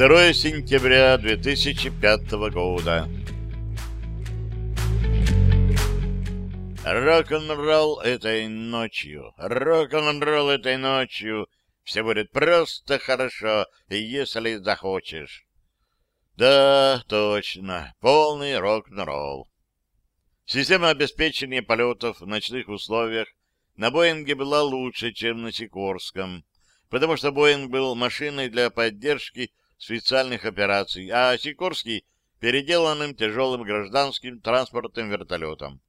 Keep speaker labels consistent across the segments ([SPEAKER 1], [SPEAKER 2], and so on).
[SPEAKER 1] 2 сентября 2005 года. Рок-н-ролл этой ночью, рок-н-ролл этой ночью. Все будет просто хорошо, если захочешь. Да, точно, полный рок-н-ролл. Система обеспечения полетов в ночных условиях на Боинге была лучше, чем на Сикорском, потому что Боинг был машиной для поддержки специальных операций, а Сикорский — переделанным тяжелым гражданским транспортным вертолетом.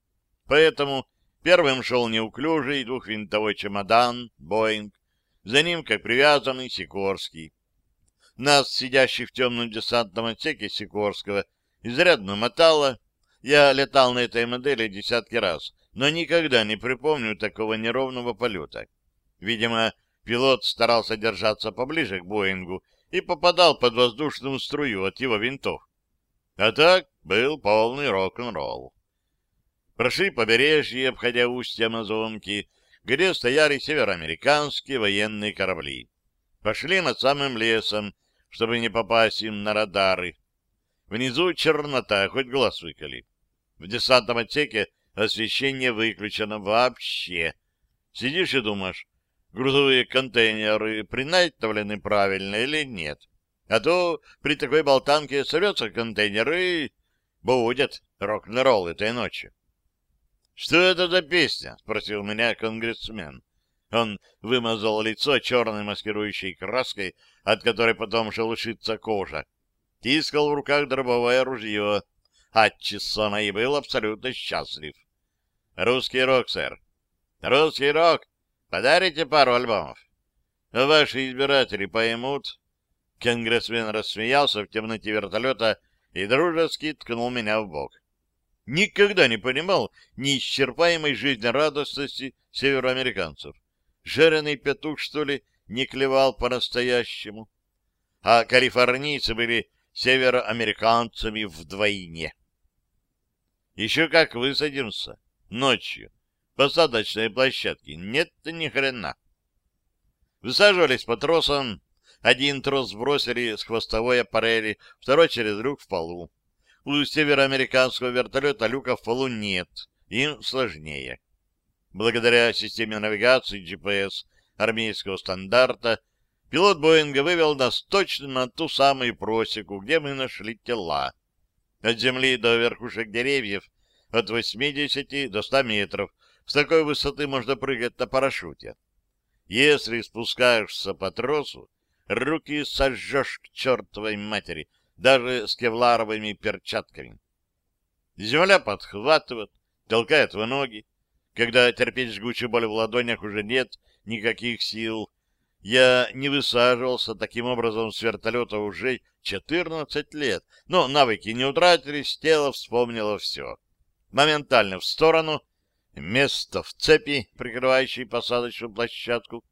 [SPEAKER 1] Поэтому первым шел неуклюжий двухвинтовой чемодан «Боинг», за ним, как привязанный, Сикорский. Нас, сидящих в темном десантном отсеке Сикорского, изрядно мотало. Я летал на этой модели десятки раз, но никогда не припомню такого неровного полета. Видимо, пилот старался держаться поближе к Боингу и попадал под воздушную струю от его винтов. А так был полный рок-н-ролл. Прошли побережье, обходя устья Амазонки, где стояли североамериканские военные корабли. Пошли над самым лесом, чтобы не попасть им на радары. Внизу чернота, хоть глаз выколи. В десантном отсеке освещение выключено вообще. Сидишь и думаешь, грузовые контейнеры принайтовлены правильно или нет. А то при такой болтанке сорвется контейнер и будет рок-н-ролл этой ночью. — Что это за песня? — спросил меня конгрессмен. Он вымазал лицо черной маскирующей краской, от которой потом шелушится кожа. Тискал в руках дробовое ружье. Атчиссона и был абсолютно счастлив. — Русский рок, сэр. — Русский рок? Подарите пару альбомов? — Ваши избиратели поймут. Конгрессмен рассмеялся в темноте вертолета и дружески ткнул меня в бок. Никогда не понимал неисчерпаемой жизнерадостности североамериканцев. Жареный петух, что ли, не клевал по-настоящему. А калифорнийцы были североамериканцами вдвойне. Еще как высадимся ночью посадочной площадки. Нет ни хрена. Высаживались по тросам. Один трос сбросили с хвостовой аппарели, второй через люк в полу. У североамериканского вертолета люка в полу нет, им сложнее. Благодаря системе навигации GPS армейского стандарта пилот Боинга вывел нас точно на ту самую просеку, где мы нашли тела. От земли до верхушек деревьев от 80 до 100 метров, с такой высоты можно прыгать на парашюте. Если спускаешься по тросу, руки сожжешь к чертовой матери, даже с кевларовыми перчатками. Земля подхватывает, толкает в ноги. Когда терпеть жгучую боль в ладонях уже нет никаких сил, я не высаживался таким образом с вертолета уже 14 лет, но навыки не утратились, тело вспомнило все. Моментально в сторону, место в цепи, прикрывающей посадочную площадку.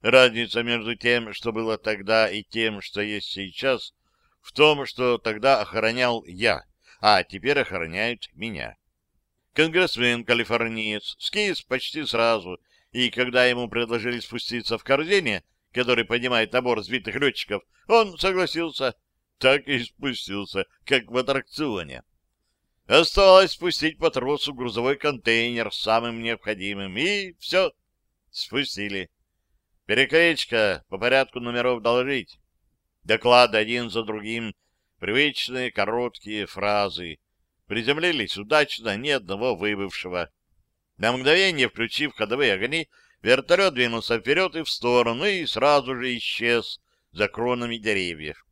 [SPEAKER 1] Разница между тем, что было тогда, и тем, что есть сейчас, в том, что тогда охранял я, а теперь охраняют меня. Конгрессмен-калифорниец скис почти сразу, и когда ему предложили спуститься в корзине, который поднимает набор сбитых летчиков, он согласился. Так и спустился, как в аттракционе. Осталось спустить по тросу грузовой контейнер с самым необходимым, и все, спустили. Перекличка, по порядку номеров доложить. Доклады один за другим, привычные короткие фразы. Приземлились удачно, ни одного выбывшего. На мгновение, включив ходовые огни, вертолет двинулся вперед и в сторону, и сразу же исчез за кронами деревьев.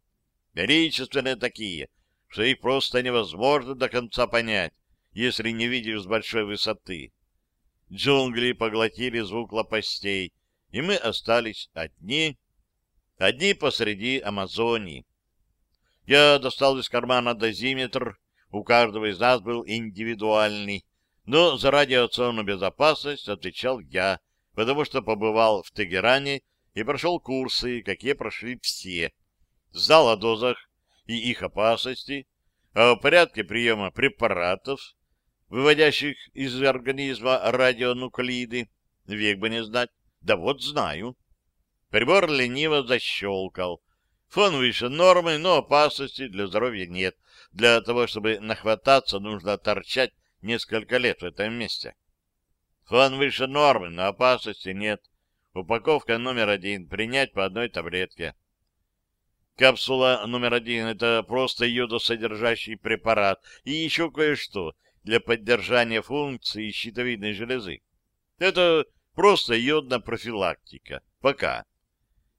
[SPEAKER 1] Величественные такие — что их просто невозможно до конца понять, если не видишь с большой высоты. Джунгли поглотили звук лопастей, и мы остались одни, одни посреди Амазонии. Я достал из кармана дозиметр, у каждого из нас был индивидуальный, но за радиационную безопасность отвечал я, потому что побывал в Тегеране и прошел курсы, какие прошли все. Знал о дозах и их опасности, а о порядке приема препаратов, выводящих из организма радионуклиды, век бы не знать. Да вот знаю. Прибор лениво защелкал. Фон выше нормы, но опасности для здоровья нет. Для того, чтобы нахвататься, нужно торчать несколько лет в этом месте. Фон выше нормы, но опасности нет. Упаковка номер один. Принять по одной таблетке. Капсула номер один — это просто йодосодержащий препарат и еще кое-что для поддержания функции щитовидной железы. Это просто йодная профилактика. Пока.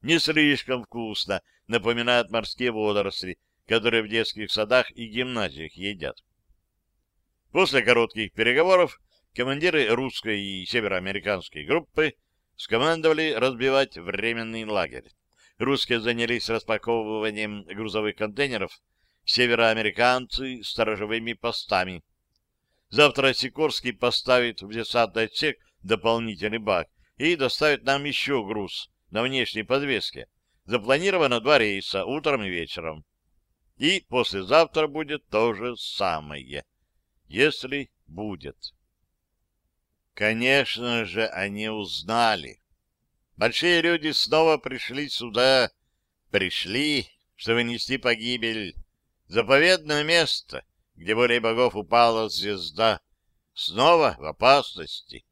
[SPEAKER 1] Не слишком вкусно, напоминает морские водоросли, которые в детских садах и гимназиях едят. После коротких переговоров командиры русской и североамериканской группы скомандовали разбивать временный лагерь. Русские занялись распаковыванием грузовых контейнеров, североамериканцы — сторожевыми постами. Завтра Сикорский поставит в десантный отсек дополнительный бак и доставит нам еще груз на внешней подвеске. Запланировано два рейса, утром и вечером. И послезавтра будет то же самое, если будет. Конечно же, они узнали. Большие люди снова пришли сюда, пришли, чтобы нести погибель. Заповедное место, где более богов упала звезда, снова в опасности.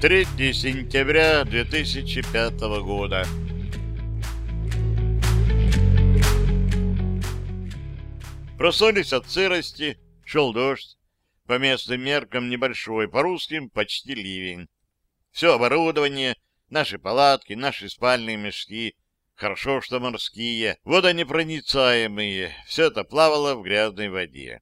[SPEAKER 1] 3 сентября 2005 года. Проснулись от сырости, шел дождь, по местным меркам небольшой, по русским почти ливень. Все оборудование, наши палатки, наши спальные мешки, хорошо, что морские, водонепроницаемые, все это плавало в грязной воде.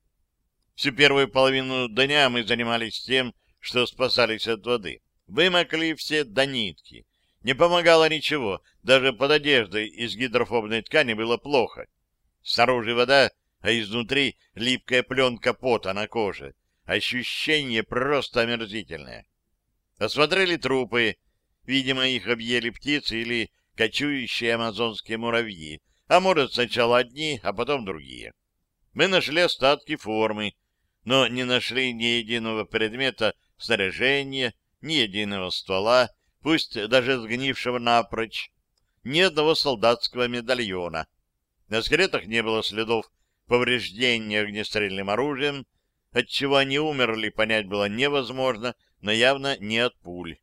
[SPEAKER 1] Всю первую половину дня мы занимались тем, что спасались от воды. Вымокли все до нитки. Не помогало ничего, даже под одеждой из гидрофобной ткани было плохо. Снаружи вода, а изнутри липкая пленка пота на коже. Ощущение просто омерзительное. Осмотрели трупы. Видимо, их объели птицы или кочующие амазонские муравьи. А может, сначала одни, а потом другие. Мы нашли остатки формы, но не нашли ни единого предмета снаряжения, ни единого ствола, пусть даже сгнившего напрочь, ни одного солдатского медальона. На скелетах не было следов повреждения огнестрельным оружием, отчего они умерли, понять было невозможно, но явно не от пуль.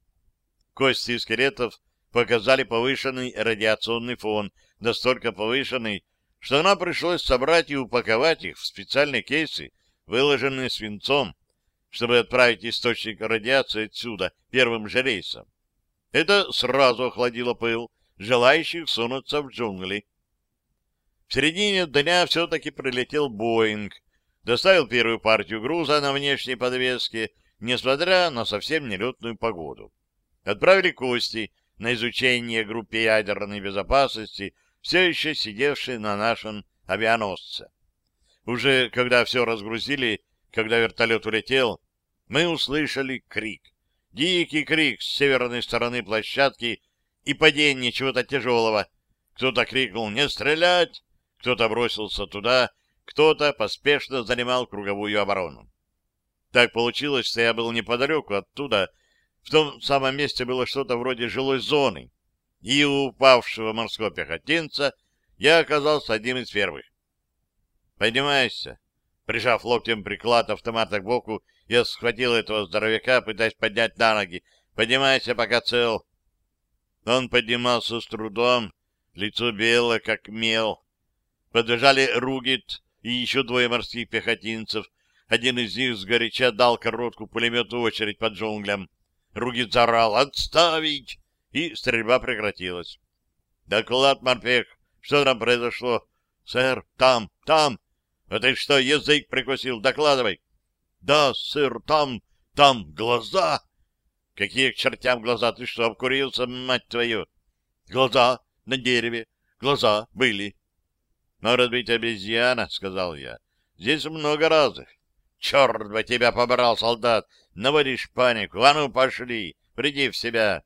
[SPEAKER 1] Кости скелетов показали повышенный радиационный фон, настолько повышенный, что нам пришлось собрать и упаковать их в специальные кейсы, выложенные свинцом, чтобы отправить источник радиации отсюда первым же рейсом. Это сразу охладило пыл желающих сунуться в джунгли. В середине дня все-таки прилетел Боинг, доставил первую партию груза на внешней подвеске, несмотря на совсем нелетную погоду. Отправили кости на изучение группе ядерной безопасности, все еще сидевшей на нашем авианосце. Уже когда все разгрузили, когда вертолет улетел, мы услышали крик. Дикий крик с северной стороны площадки и падение чего-то тяжелого. Кто-то крикнул «Не стрелять!», кто-то бросился туда, кто-то поспешно занимал круговую оборону. Так получилось, что я был неподалеку оттуда. В том самом месте было что-то вроде жилой зоны. И у упавшего морского пехотинца я оказался одним из первых. «Поднимайся!» Прижав локтем приклад автомата к боку, я схватил этого здоровяка, пытаясь поднять на ноги. «Поднимайся, пока цел!» Он поднимался с трудом, лицо белое, как мел. Подбежали Ругит и еще двое морских пехотинцев. Один из них сгоряча дал короткую пулеметную очередь под джунглям. Ругит заорал «Отставить!» и стрельба прекратилась. «Доклад, морпех! Что там произошло?» «Сэр, там, там!» «А ты что, язык прикусил? Докладывай!» «Да, сэр, там, там глаза!» «Какие к чертям глаза? Ты что, обкурился, мать твою?» «Глаза на дереве, глаза были». «Может быть, обезьяна?» — сказал я. «Здесь много разных». «Черт бы тебя побрал, солдат! Наводишь панику! А ну, пошли! Приди в себя!»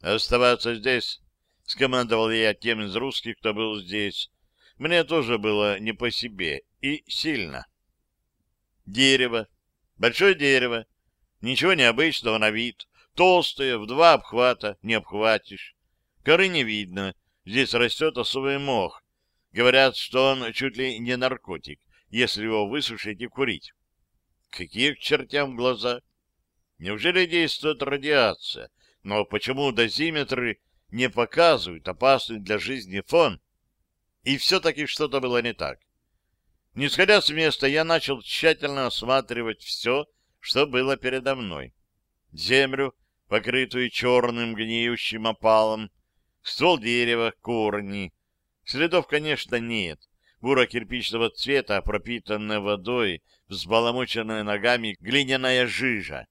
[SPEAKER 1] «Оставаться здесь!» — скомандовал я тем из русских, кто был здесь. Мне тоже было не по себе и сильно. Дерево, Большое дерево, ничего необычного на вид, толстое, в два обхвата, не обхватишь. Коры не видно, здесь растет особый мох. Говорят, что он чуть ли не наркотик, если его высушить и курить. Какие к чертям глаза? Неужели действует радиация? Но почему дозиметры не показывают опасный для жизни фон? И все-таки что-то было не так. Не сходя с места, я начал тщательно осматривать все, что было передо мной. Землю, покрытую черным гниющим опалом, ствол дерева, корни. Следов, конечно, нет. Бура кирпичного цвета, пропитанная водой, взбаламученная ногами глиняная жижа.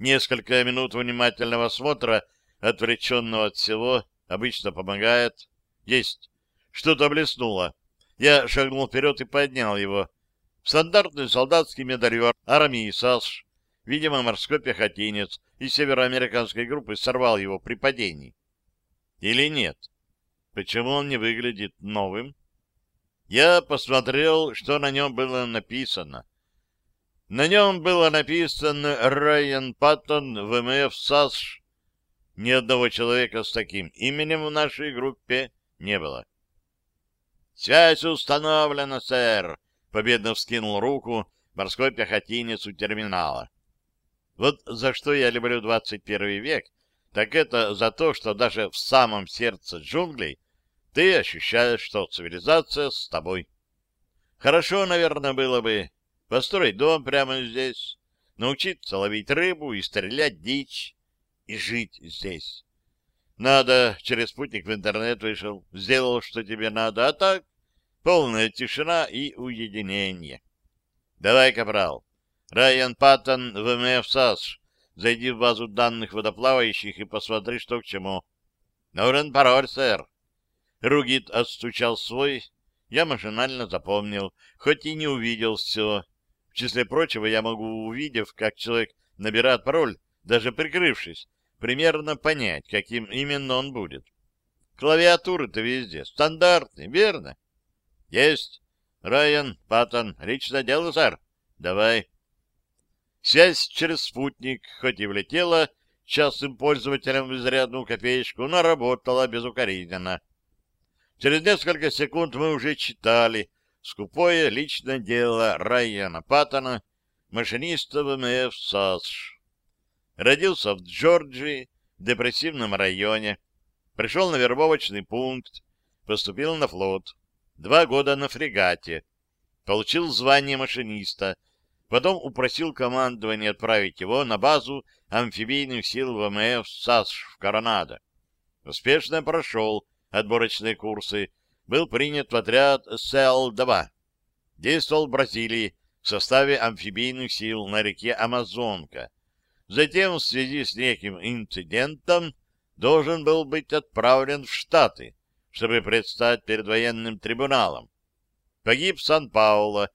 [SPEAKER 1] Несколько минут внимательного осмотра, отвлеченного от всего, обычно помогает. Есть. Что-то блеснуло. Я шагнул вперед и поднял его. Стандартный солдатский медальон армии САСШ, видимо, морской пехотинец из североамериканской группы сорвал его при падении. Или нет? Почему он не выглядит новым? Я посмотрел, что на нем было написано. На нем было написано «Райан Паттон, ВМФ САСШ». Ни одного человека с таким именем в нашей группе не было. «Связь установлена, сэр!» — победно вскинул руку морской пехотинец у терминала. Вот за что я люблю 21 век, так это за то, что даже в самом сердце джунглей ты ощущаешь, что цивилизация с тобой. Хорошо, наверное, было бы построить дом прямо здесь, научиться ловить рыбу и стрелять дичь, и жить здесь. Надо, через спутник в интернет вышел, сделал, что тебе надо, а так полная тишина и уединение. Давай, капрал. Райан Паттон, ВМФ САС. Зайди в базу данных водоплавающих и посмотри, что к чему. Нужен пароль, сэр. Ругит отстучал свой. Я машинально запомнил, хоть и не увидел все. В числе прочего, я могу, увидев, как человек набирает пароль, даже прикрывшись, примерно понять, каким именно он будет. Клавиатуры-то везде стандартные, верно? Есть. Райан, Паттон, личное дело, сэр. Давай. Связь через спутник, хоть и влетела частым пользователям в изрядную копеечку, но работала безукоризненно. Через несколько секунд мы уже читали скупое личное дело Райана Паттона, машиниста ВМФ САСШ. Родился в Джорджии, в депрессивном районе. Пришел на вербовочный пункт, поступил на флот. Два года на фрегате. Получил звание машиниста. Потом упросил командование отправить его на базу амфибийных сил ВМФ САСШ в Коронадо. Успешно прошел отборочные курсы. Был принят в отряд СЛ-2. Действовал в Бразилии в составе амфибийных сил на реке Амазонка — Затем, в связи с неким инцидентом, должен был быть отправлен в Штаты, чтобы предстать перед военным трибуналом. Погиб в Сан-Пауло,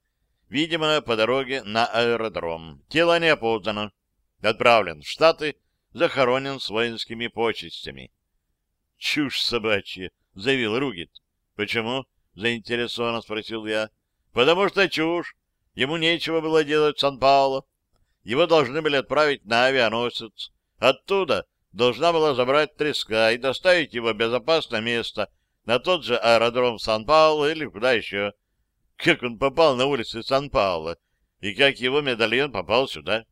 [SPEAKER 1] видимо, по дороге на аэродром. Тело не опознано. Отправлен в Штаты, захоронен с воинскими почестями. — Чушь собачья, — заявил Ругит. — Почему? — заинтересованно спросил я. — Потому что чушь. Ему нечего было делать в Сан-Пауло. Его должны были отправить на авианосец. Оттуда должна была забрать треска и доставить его в безопасное место, на тот же аэродром Сан-Пауло или куда еще. Как он попал на улицы Сан-Пауло и как его медальон попал сюда?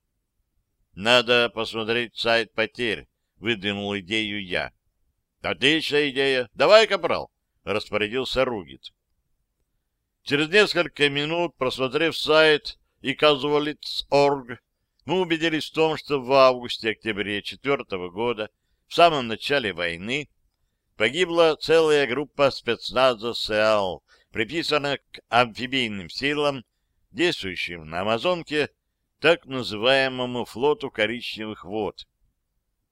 [SPEAKER 1] Надо посмотреть сайт потерь, выдвинул идею я. Отличная идея. Давай, капрал, распорядился Ругит. Через несколько минут, просмотрев сайт и Казуалиц.орг, мы убедились в том, что в августе-октябре четвертого года, в самом начале войны, погибла целая группа спецназа СЭАЛ, приписанная к амфибийным силам, действующим на Амазонке, так называемому флоту коричневых вод.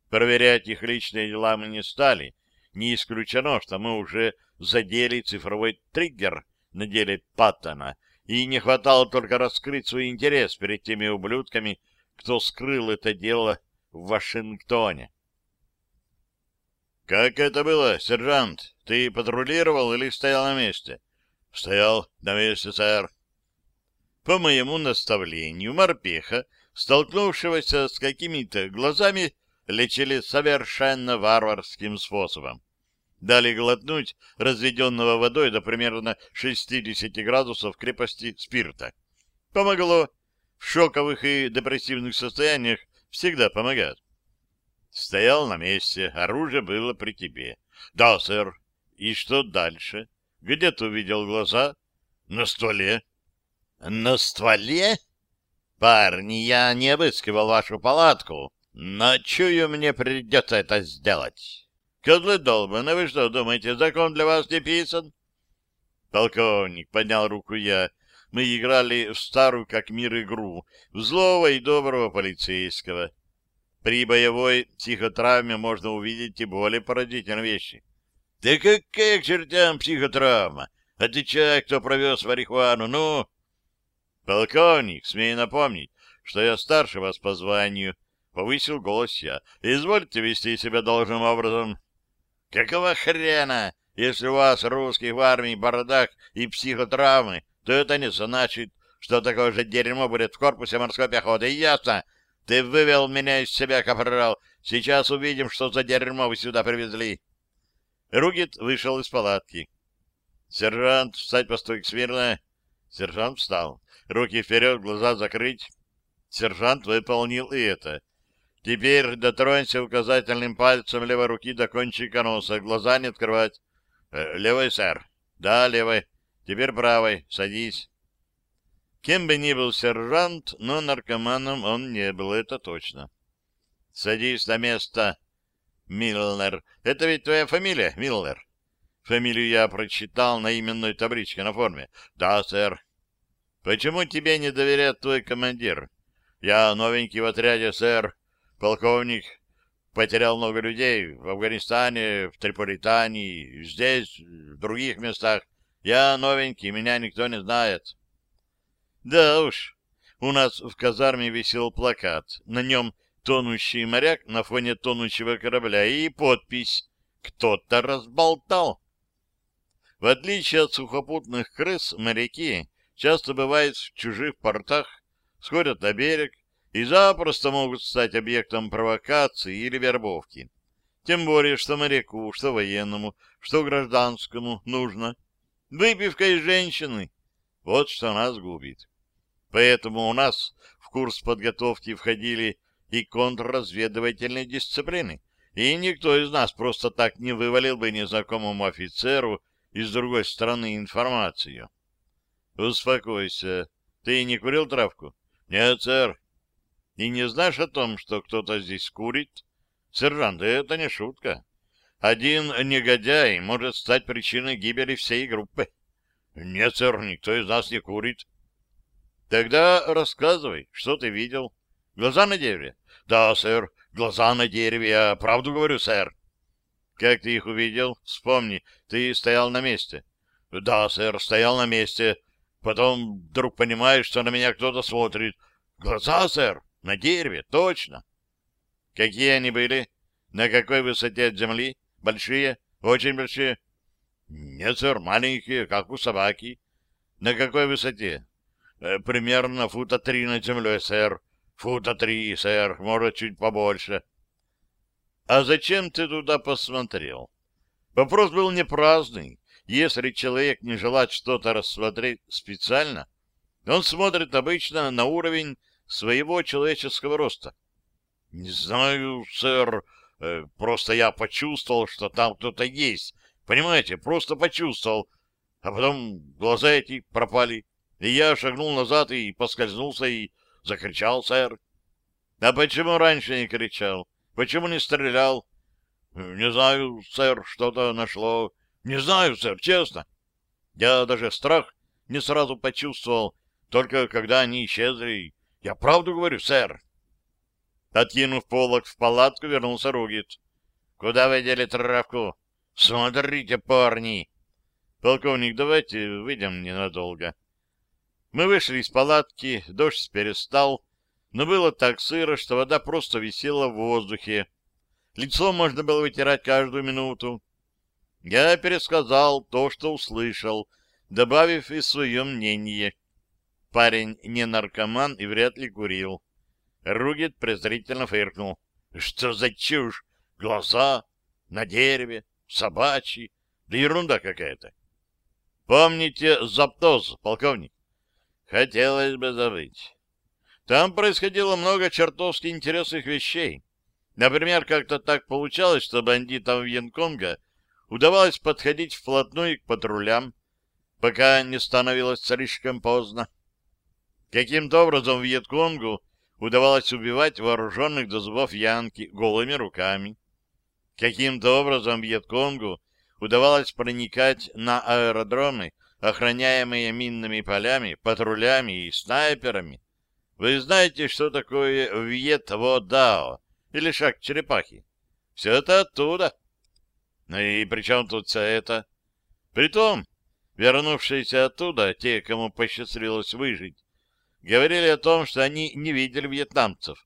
[SPEAKER 1] Проверять их личные дела мы не стали. Не исключено, что мы уже задели цифровой триггер на деле Паттона, и не хватало только раскрыть свой интерес перед теми ублюдками, кто скрыл это дело в Вашингтоне. «Как это было, сержант? Ты патрулировал или стоял на месте?» «Стоял на месте, сэр». По моему наставлению, морпеха столкнувшегося с какими-то глазами, лечили совершенно варварским способом. Дали глотнуть разведенного водой до примерно 60 градусов крепости спирта. Помогло. В шоковых и депрессивных состояниях всегда помогает. Стоял на месте, оружие было при тебе. Да, сэр. И что дальше? Где ты увидел глаза? На стволе. На стволе? Парни, я не обыскивал вашу палатку. Но чую, мне придется это сделать. Козлы долбаны, вы что думаете, закон для вас не писан? Полковник, поднял руку я. Мы играли в старую как мир игру, в злого и доброго полицейского. При боевой психотравме можно увидеть и более поразительные вещи. Да какая к чертям психотравма? Отвечай, кто провез марихуану, ну... Полковник, смею напомнить, что я старше вас по званию, Повысил голос я. «Извольте вести себя должным образом». «Какого хрена? Если у вас, русских, в армии бардак и психотравмы, то это не значит, что такое же дерьмо будет в корпусе морской пехоты. Ясно? Ты вывел меня из себя, капрал. Сейчас увидим, что за дерьмо вы сюда привезли». Ругит вышел из палатки. «Сержант, встать по стойке смирно». Сержант встал. Руки вперед, глаза закрыть. Сержант выполнил и это. Теперь дотронься указательным пальцем левой руки до кончика носа, глаза не открывать. Э, левой, сэр. Да, левой. Теперь правой. Садись. Кем бы ни был сержант, но наркоманом он не был, это точно. Садись на место, Милнер. Это ведь твоя фамилия, Милнер? Фамилию я прочитал на именной табличке на форме. Да, сэр. Почему тебе не доверяет твой командир? Я новенький в отряде, сэр. Полковник потерял много людей в Афганистане, в Триполитане, здесь, в других местах. Я новенький, меня никто не знает. Да уж, у нас в казарме висел плакат. На нем тонущий моряк на фоне тонущего корабля и подпись «Кто-то разболтал». В отличие от сухопутных крыс, моряки часто бывают в чужих портах, сходят на берег, и запросто могут стать объектом провокации или вербовки. Тем более, что моряку, что военному, что гражданскому нужно. Выпивка из женщины — вот что нас губит. Поэтому у нас в курс подготовки входили и контрразведывательные дисциплины, и никто из нас просто так не вывалил бы незнакомому офицеру из другой страны информацию. Успокойся. Ты не курил травку? Нет, сэр. И не знаешь о том, что кто-то здесь курит? Сержант, это не шутка. Один негодяй может стать причиной гибели всей группы. Нет, сэр, никто из нас не курит. Тогда рассказывай, что ты видел. Глаза на дереве? Да, сэр, глаза на дереве. Я правду говорю, сэр. Как ты их увидел? Вспомни, ты стоял на месте. Да, сэр, стоял на месте. Потом вдруг понимаешь, что на меня кто-то смотрит. Глаза, сэр. На дереве, точно. Какие они были? На какой высоте от земли? Большие? Очень большие? Нет, сэр, маленькие, как у собаки. На какой высоте? Э, примерно фута три над землей, сэр. Фута три, сэр, может, чуть побольше. А зачем ты туда посмотрел? Вопрос был не праздный. Если человек не желает что-то рассмотреть специально, он смотрит обычно на уровень своего человеческого роста. — Не знаю, сэр, э, просто я почувствовал, что там кто-то есть. Понимаете, просто почувствовал. А потом глаза эти пропали, и я шагнул назад и поскользнулся, и закричал, сэр. — А почему раньше не кричал? Почему не стрелял? — Не знаю, сэр, что-то нашло. — Не знаю, сэр, честно. Я даже страх не сразу почувствовал, только когда они исчезли, я правду говорю, сэр. Откинув полок в палатку, вернулся Ругит. — Куда вы дели травку? — Смотрите, парни! — Полковник, давайте выйдем ненадолго. Мы вышли из палатки, дождь перестал, но было так сыро, что вода просто висела в воздухе. Лицо можно было вытирать каждую минуту. Я пересказал то, что услышал, добавив и свое мнение. Парень не наркоман и вряд ли курил. Ругит презрительно фыркнул. Что за чушь? Глаза на дереве, собачьи, да ерунда какая-то. Помните Заптоз, полковник? Хотелось бы забыть. Там происходило много чертовски интересных вещей. Например, как-то так получалось, что бандитам Вьенконга удавалось подходить вплотную к патрулям, пока не становилось слишком поздно. Каким-то образом Вьетконгу удавалось убивать вооруженных до зубов янки голыми руками. Каким-то образом Вьетконгу удавалось проникать на аэродромы, охраняемые минными полями, патрулями и снайперами. Вы знаете, что такое Вьет-Во-Дао или шаг черепахи? Все это оттуда. Ну и при чем тут все это? Притом, вернувшиеся оттуда, те, кому посчастливилось выжить, говорили о том, что они не видели вьетнамцев,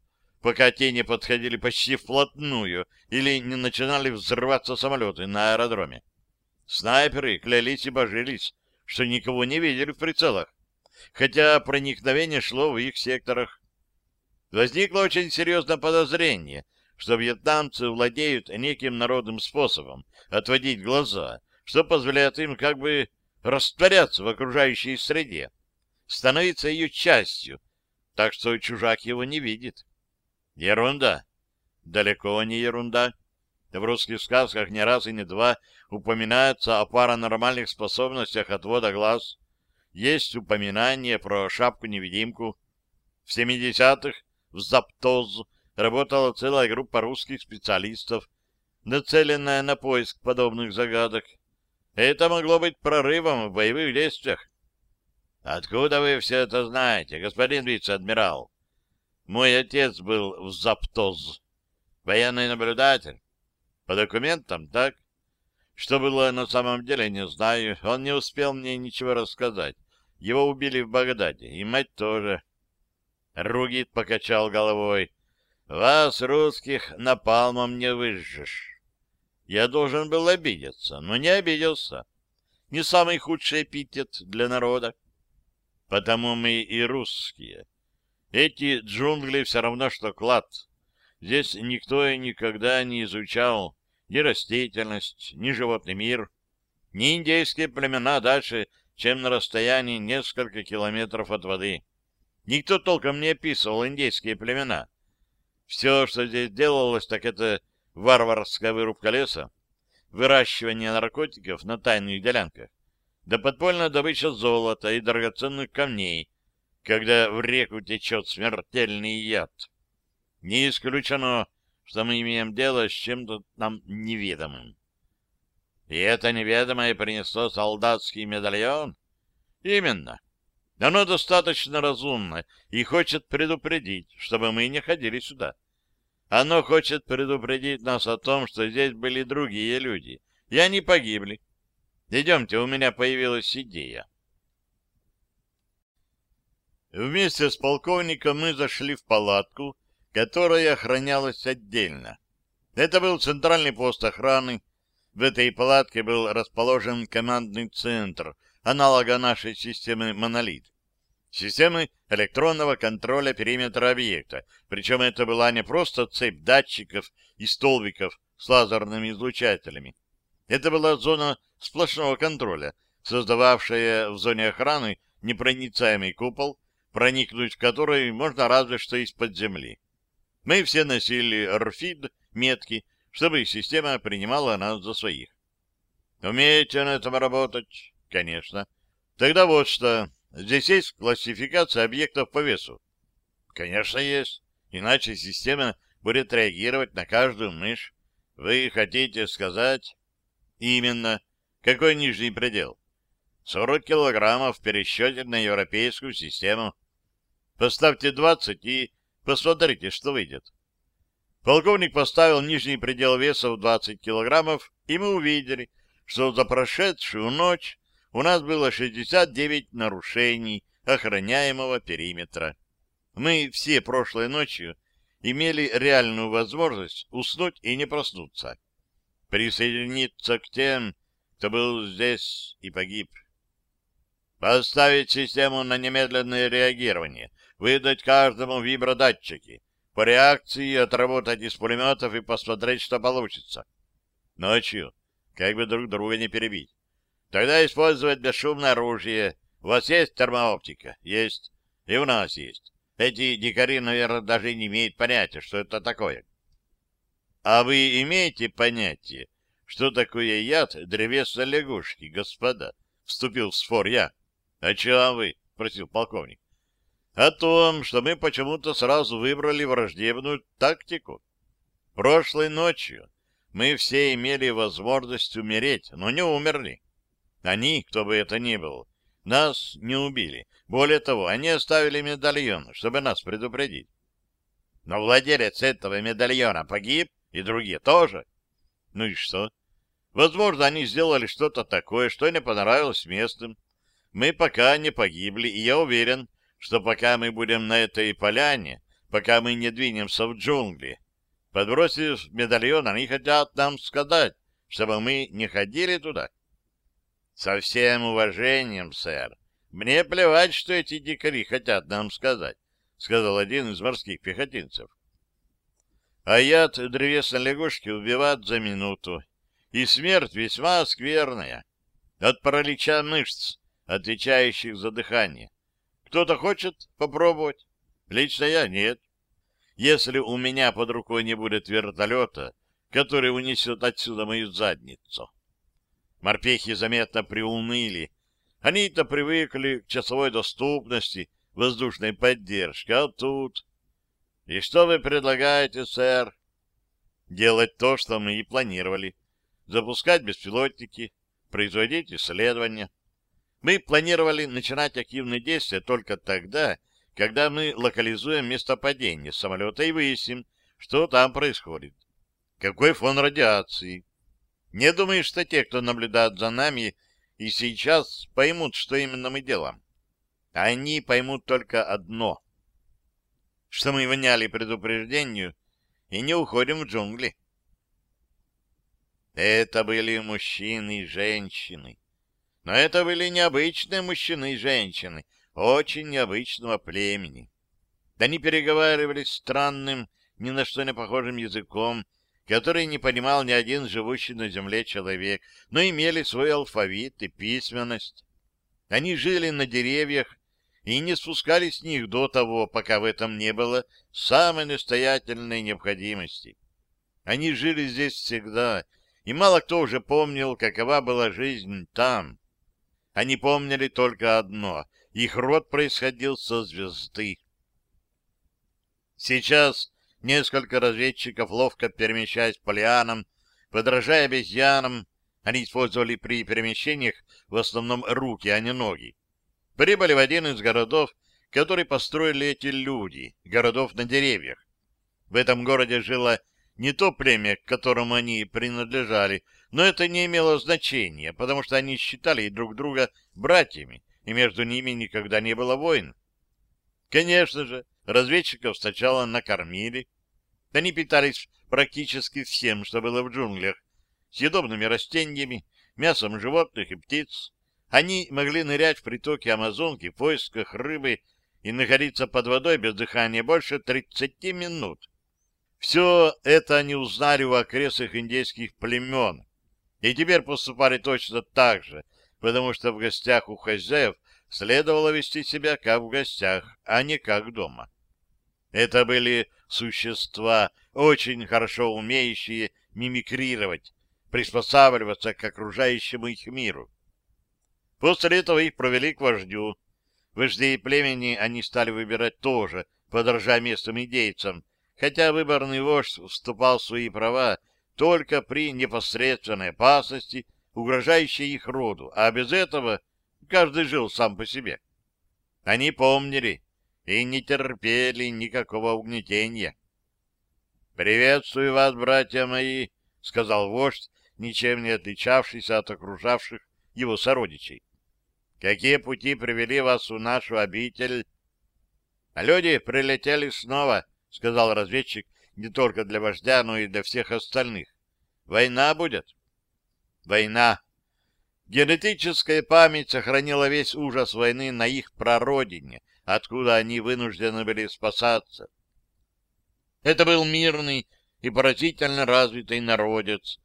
[SPEAKER 1] пока те не подходили почти вплотную или не начинали взрываться самолеты на аэродроме. Снайперы клялись и божились, что никого не видели в прицелах, хотя проникновение шло в их секторах. Возникло очень серьезное подозрение, что вьетнамцы владеют неким народным способом отводить глаза, что позволяет им как бы растворяться в окружающей среде, становиться ее частью, так что чужак его не видит. Ерунда. Далеко не ерунда. В русских сказках не раз и не два упоминается о паранормальных способностях отвода глаз. Есть упоминание про шапку-невидимку. В 70-х в Заптоз работала целая группа русских специалистов, нацеленная на поиск подобных загадок. Это могло быть прорывом в боевых действиях. Откуда вы все это знаете, господин вице-адмирал? Мой отец был в Заптоз. Военный наблюдатель. По документам так. Что было на самом деле, не знаю. Он не успел мне ничего рассказать. Его убили в Багдаде, и мать тоже. Ругит покачал головой. Вас, русских, напалмом не выжжешь. Я должен был обидеться, но не обиделся. Не самый худший эпитет для народа. Потому мы и русские. Эти джунгли все равно, что клад. Здесь никто и никогда не изучал ни растительность, ни животный мир, ни индейские племена дальше, чем на расстоянии несколько километров от воды. Никто толком не описывал индейские племена. Все, что здесь делалось, так это варварская вырубка леса, выращивание наркотиков на тайных делянках, да подпольная добыча золота и драгоценных камней, когда в реку течет смертельный яд. Не исключено, что мы имеем дело с чем-то нам неведомым. И это неведомое принесло солдатский медальон? Именно. Оно достаточно разумно и хочет предупредить, чтобы мы не ходили сюда. Оно хочет предупредить нас о том, что здесь были другие люди, и они погибли. Идемте, у меня появилась идея. Вместе с полковником мы зашли в палатку, которая охранялась отдельно. Это был центральный пост охраны. В этой палатке был расположен командный центр, аналога нашей системы «Монолит». Системы электронного контроля периметра объекта. Причем это была не просто цепь датчиков и столбиков с лазерными излучателями. Это была зона сплошного контроля, создававшая в зоне охраны непроницаемый купол, проникнуть в который можно разве что из-под земли. Мы все носили РФИД, метки, чтобы система принимала нас за своих. Умеете на этом работать? Конечно. Тогда вот что. Здесь есть классификация объектов по весу? Конечно, есть. Иначе система будет реагировать на каждую мышь. Вы хотите сказать? Именно. Какой нижний предел? 40 килограммов в пересчете на европейскую систему. Поставьте 20 и посмотрите, что выйдет. Полковник поставил нижний предел веса в 20 килограммов, и мы увидели, что за прошедшую ночь у нас было 69 нарушений охраняемого периметра. Мы все прошлой ночью имели реальную возможность уснуть и не проснуться. Присоединиться к тем, кто был здесь и погиб. Поставить систему на немедленное реагирование, выдать каждому вибродатчики, по реакции отработать из пулеметов и посмотреть, что получится. Ночью, как бы друг друга не перебить. Тогда использовать бесшумное оружие. У вас есть термооптика? Есть. И у нас есть. Эти дикари, наверное, даже не имеют понятия, что это такое. А вы имеете понятие, что такое яд древесной лягушки, господа? Вступил в спор я. О чем вы? Спросил полковник. О том, что мы почему-то сразу выбрали враждебную тактику. Прошлой ночью мы все имели возможность умереть, но не умерли. Они, кто бы это ни был, нас не убили. Более того, они оставили медальон, чтобы нас предупредить. Но владелец этого медальона погиб, и другие тоже. Ну и что? Возможно, они сделали что-то такое, что не понравилось местным. Мы пока не погибли, и я уверен, что пока мы будем на этой поляне, пока мы не двинемся в джунгли, подбросив медальон, они хотят нам сказать, чтобы мы не ходили туда. Со всем уважением, сэр, мне плевать, что эти дикари хотят нам сказать, сказал один из морских пехотинцев. А яд древесной лягушки убивает за минуту, и смерть весьма скверная, от паралича мышц, отвечающих за дыхание. Кто-то хочет попробовать? Лично я нет. Если у меня под рукой не будет вертолета, который унесет отсюда мою задницу. Морпехи заметно приуныли. Они-то привыкли к часовой доступности, воздушной поддержке, а тут... И что вы предлагаете, сэр? Делать то, что мы и планировали. Запускать беспилотники, производить исследования. Мы планировали начинать активные действия только тогда, когда мы локализуем место падения самолета и выясним, что там происходит. Какой фон радиации, не думаю, что те, кто наблюдает за нами, и сейчас поймут, что именно мы делаем. Они поймут только одно, что мы вняли предупреждению и не уходим в джунгли. Это были мужчины и женщины. Но это были необычные мужчины и женщины, очень необычного племени. Они переговаривались странным, ни на что не похожим языком, который не понимал ни один живущий на земле человек, но имели свой алфавит и письменность. Они жили на деревьях и не спускались с них до того, пока в этом не было самой настоятельной необходимости. Они жили здесь всегда, и мало кто уже помнил, какова была жизнь там. Они помнили только одно — их род происходил со звезды. Сейчас Несколько разведчиков, ловко перемещаясь по лианам, подражая обезьянам, они использовали при перемещениях в основном руки, а не ноги, прибыли в один из городов, который построили эти люди, городов на деревьях. В этом городе жило не то племя, к которому они принадлежали, но это не имело значения, потому что они считали друг друга братьями, и между ними никогда не было войн. Конечно же, разведчиков сначала накормили. Они питались практически всем, что было в джунглях, съедобными растениями, мясом животных и птиц. Они могли нырять в притоке Амазонки в поисках рыбы и находиться под водой без дыхания больше 30 минут. Все это они узнали у окрестных индейских племен, и теперь поступали точно так же, потому что в гостях у хозяев следовало вести себя как в гостях, а не как дома. Это были существа, очень хорошо умеющие мимикрировать, приспосабливаться к окружающему их миру. После этого их провели к вождю. Вождей племени они стали выбирать тоже, подражая местным идейцам, хотя выборный вождь вступал в свои права только при непосредственной опасности, угрожающей их роду, а без этого каждый жил сам по себе. Они помнили, и не терпели никакого угнетения. «Приветствую вас, братья мои», — сказал вождь, ничем не отличавшийся от окружавших его сородичей. «Какие пути привели вас в нашу обитель?» «Люди прилетели снова», — сказал разведчик, не только для вождя, но и для всех остальных. «Война будет?» «Война». Генетическая память сохранила весь ужас войны на их прародине, откуда они вынуждены были спасаться. Это был мирный и поразительно развитый народец.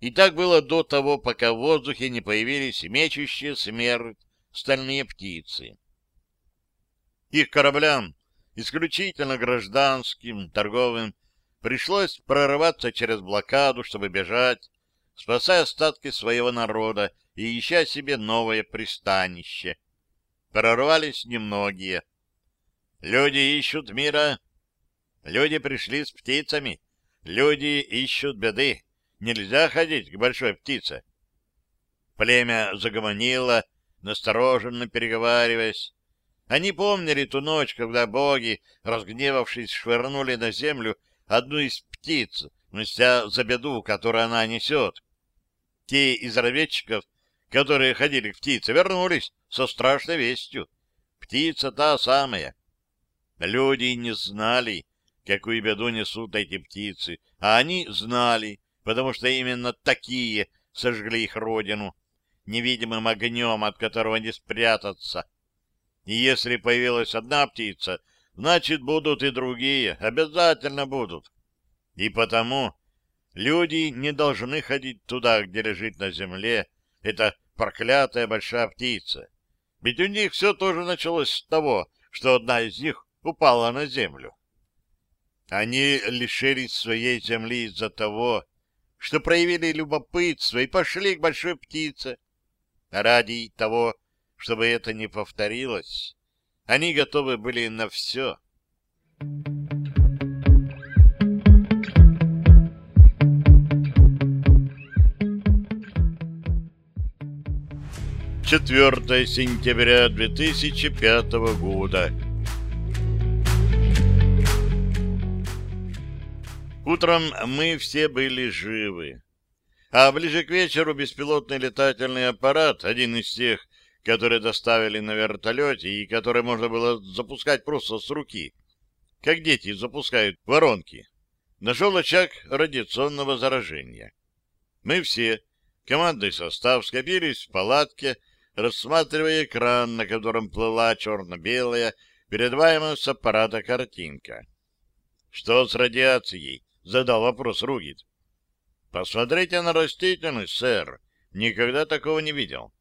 [SPEAKER 1] И так было до того, пока в воздухе не появились мечущие смерть стальные птицы. Их кораблям, исключительно гражданским, торговым, пришлось прорываться через блокаду, чтобы бежать, спасая остатки своего народа и ища себе новое пристанище. Прорвались немногие. Люди ищут мира. Люди пришли с птицами. Люди ищут беды. Нельзя ходить к большой птице. Племя загомонило, настороженно переговариваясь. Они помнили ту ночь, когда боги, разгневавшись, швырнули на землю одну из птиц, мстя за беду, которую она несет. Те из разведчиков, которые ходили к птице, вернулись со страшной вестью. Птица та самая. Люди не знали, какую беду несут эти птицы, а они знали, потому что именно такие сожгли их родину, невидимым огнем, от которого не спрятаться. И если появилась одна птица, значит, будут и другие, обязательно будут. И потому люди не должны ходить туда, где лежит на земле эта проклятая большая птица. Ведь у них все тоже началось с того, что одна из них упала на землю. Они лишились своей земли из-за того, что проявили любопытство и пошли к большой птице. Ради того, чтобы это не повторилось, они готовы были на все. Четвертое сентября 2005 года. Утром мы все были живы. А ближе к вечеру беспилотный летательный аппарат, один из тех, которые доставили на вертолете и которые можно было запускать просто с руки, как дети запускают воронки, нашел очаг радиационного заражения. Мы все, командный состав, скопились в палатке, рассматривая экран, на котором плыла черно-белая, передаваемая с аппарата картинка. Что с радиацией? Задал вопрос Ругит. Посмотрите на растительность, сэр. Никогда такого не видел.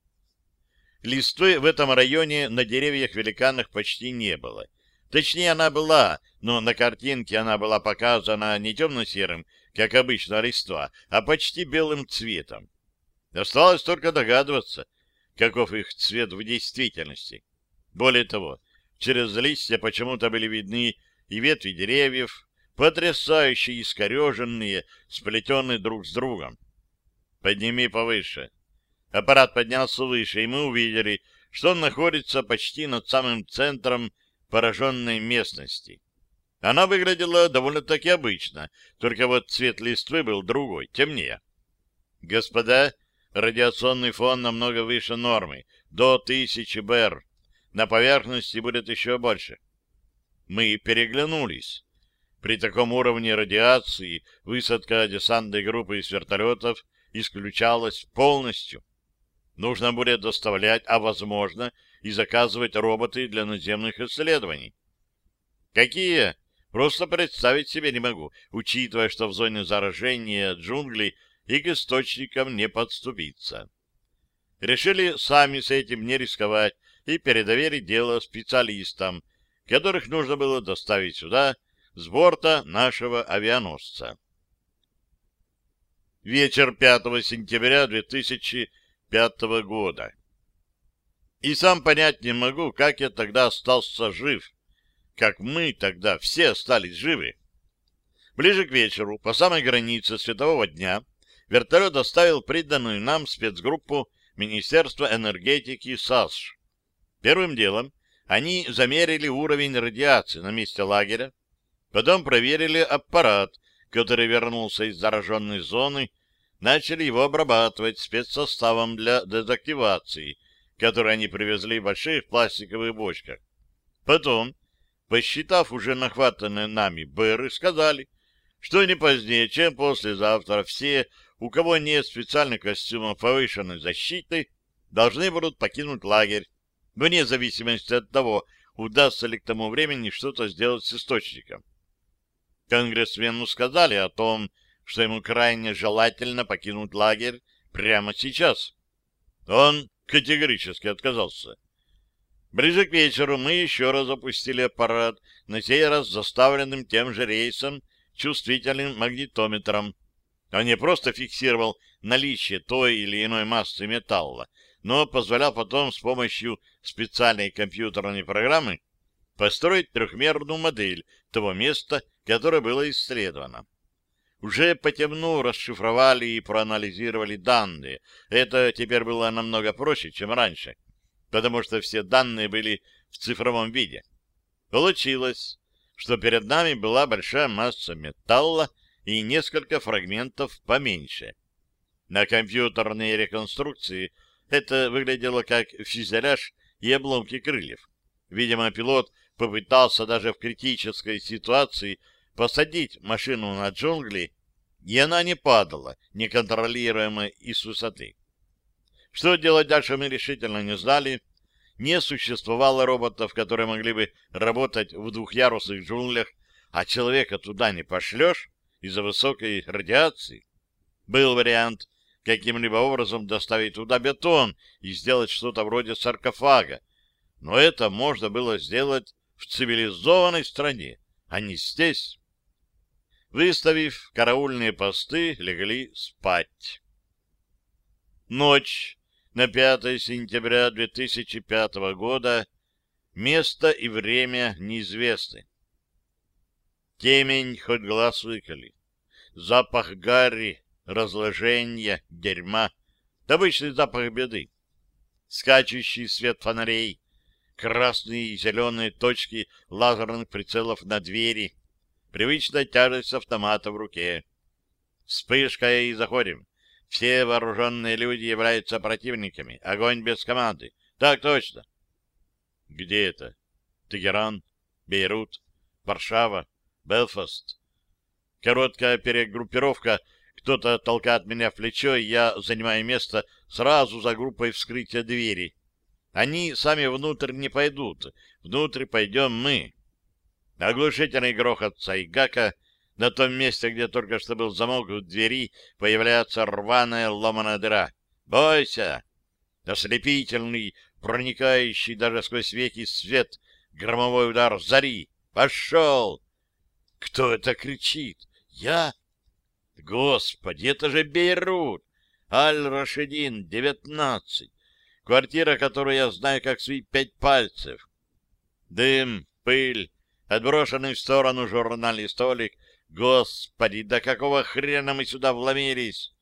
[SPEAKER 1] Листвы в этом районе на деревьях-великанах почти не было. Точнее, она была, но на картинке она была показана не темно-серым, как обычно листва, а почти белым цветом. Осталось только догадываться, каков их цвет в действительности. Более того, через листья почему-то были видны и ветви деревьев, потрясающе искореженные, сплетенные друг с другом. «Подними повыше». Аппарат поднялся выше, и мы увидели, что он находится почти над самым центром пораженной местности. Она выглядела довольно-таки обычно, только вот цвет листвы был другой, темнее. Господа, радиационный фон намного выше нормы, до тысячи БР. На поверхности будет еще больше. Мы переглянулись. При таком уровне радиации высадка десантной группы из вертолетов исключалась полностью. Нужно будет доставлять, а возможно и заказывать роботы для наземных исследований. Какие? Просто представить себе не могу, учитывая, что в зоне заражения джунглей и к источникам не подступиться. Решили сами с этим не рисковать и передоверить дело специалистам, которых нужно было доставить сюда с борта нашего авианосца. Вечер 5 сентября 2005 года. И сам понять не могу, как я тогда остался жив, как мы тогда все остались живы. Ближе к вечеру, по самой границе светового дня, вертолет доставил приданную нам спецгруппу Министерства энергетики САСШ. Первым делом они замерили уровень радиации на месте лагеря, Потом проверили аппарат, который вернулся из зараженной зоны, начали его обрабатывать спецсоставом для дезактивации, который они привезли в больших пластиковых бочках. Потом, посчитав уже нахватанные нами БРы, сказали, что не позднее, чем послезавтра все, у кого нет специальных костюмов повышенной защиты, должны будут покинуть лагерь, вне зависимости от того, удастся ли к тому времени что-то сделать с источником. Конгрессмену сказали о том, что ему крайне желательно покинуть лагерь прямо сейчас. Он категорически отказался. Ближе к вечеру мы еще раз запустили аппарат, на сей раз заставленным тем же рейсом чувствительным магнитометром. Он не просто фиксировал наличие той или иной массы металла, но позволял потом с помощью специальной компьютерной программы построить трехмерную модель того места, которое было исследовано. Уже по темну расшифровали и проанализировали данные. Это теперь было намного проще, чем раньше, потому что все данные были в цифровом виде. Получилось, что перед нами была большая масса металла и несколько фрагментов поменьше. На компьютерной реконструкции это выглядело как фюзеляж и обломки крыльев. Видимо, пилот попытался даже в критической ситуации посадить машину на джунгли, и она не падала, неконтролируемо и с высоты. Что делать дальше мы решительно не знали. Не существовало роботов, которые могли бы работать в двухъярусных джунглях, а человека туда не пошлешь из-за высокой радиации. Был вариант каким-либо образом доставить туда бетон и сделать что-то вроде саркофага, но это можно было сделать в цивилизованной стране, а не здесь. Выставив караульные посты, легли спать. Ночь на 5 сентября 2005 года. Место и время неизвестны. Темень хоть глаз выколи. Запах гари, разложения, дерьма. Обычный запах беды. Скачущий свет фонарей, красные и зеленые точки лазерных прицелов на двери, привычная тяжесть автомата в руке. Вспышка и заходим. Все вооруженные люди являются противниками. Огонь без команды. Так точно. Где это? Тегеран, Бейрут, Варшава, Белфаст. Короткая перегруппировка. Кто-то толкает меня в плечо, и я занимаю место сразу за группой вскрытия двери. Они сами внутрь не пойдут. Внутрь пойдем мы. Оглушительный грохот Сайгака. На том месте, где только что был замок в двери, появляется рваная ломаная дыра. «Бойся!» Ослепительный, проникающий даже сквозь веки свет, громовой удар зари. «Пошел!» Кто это кричит? Я? Господи, это же Бейрут! Аль-Рашидин, девятнадцать. Квартира, которую я знаю как свои пять пальцев. Дым, пыль, отброшенный в сторону журнальный столик. Господи, да какого хрена мы сюда вломились?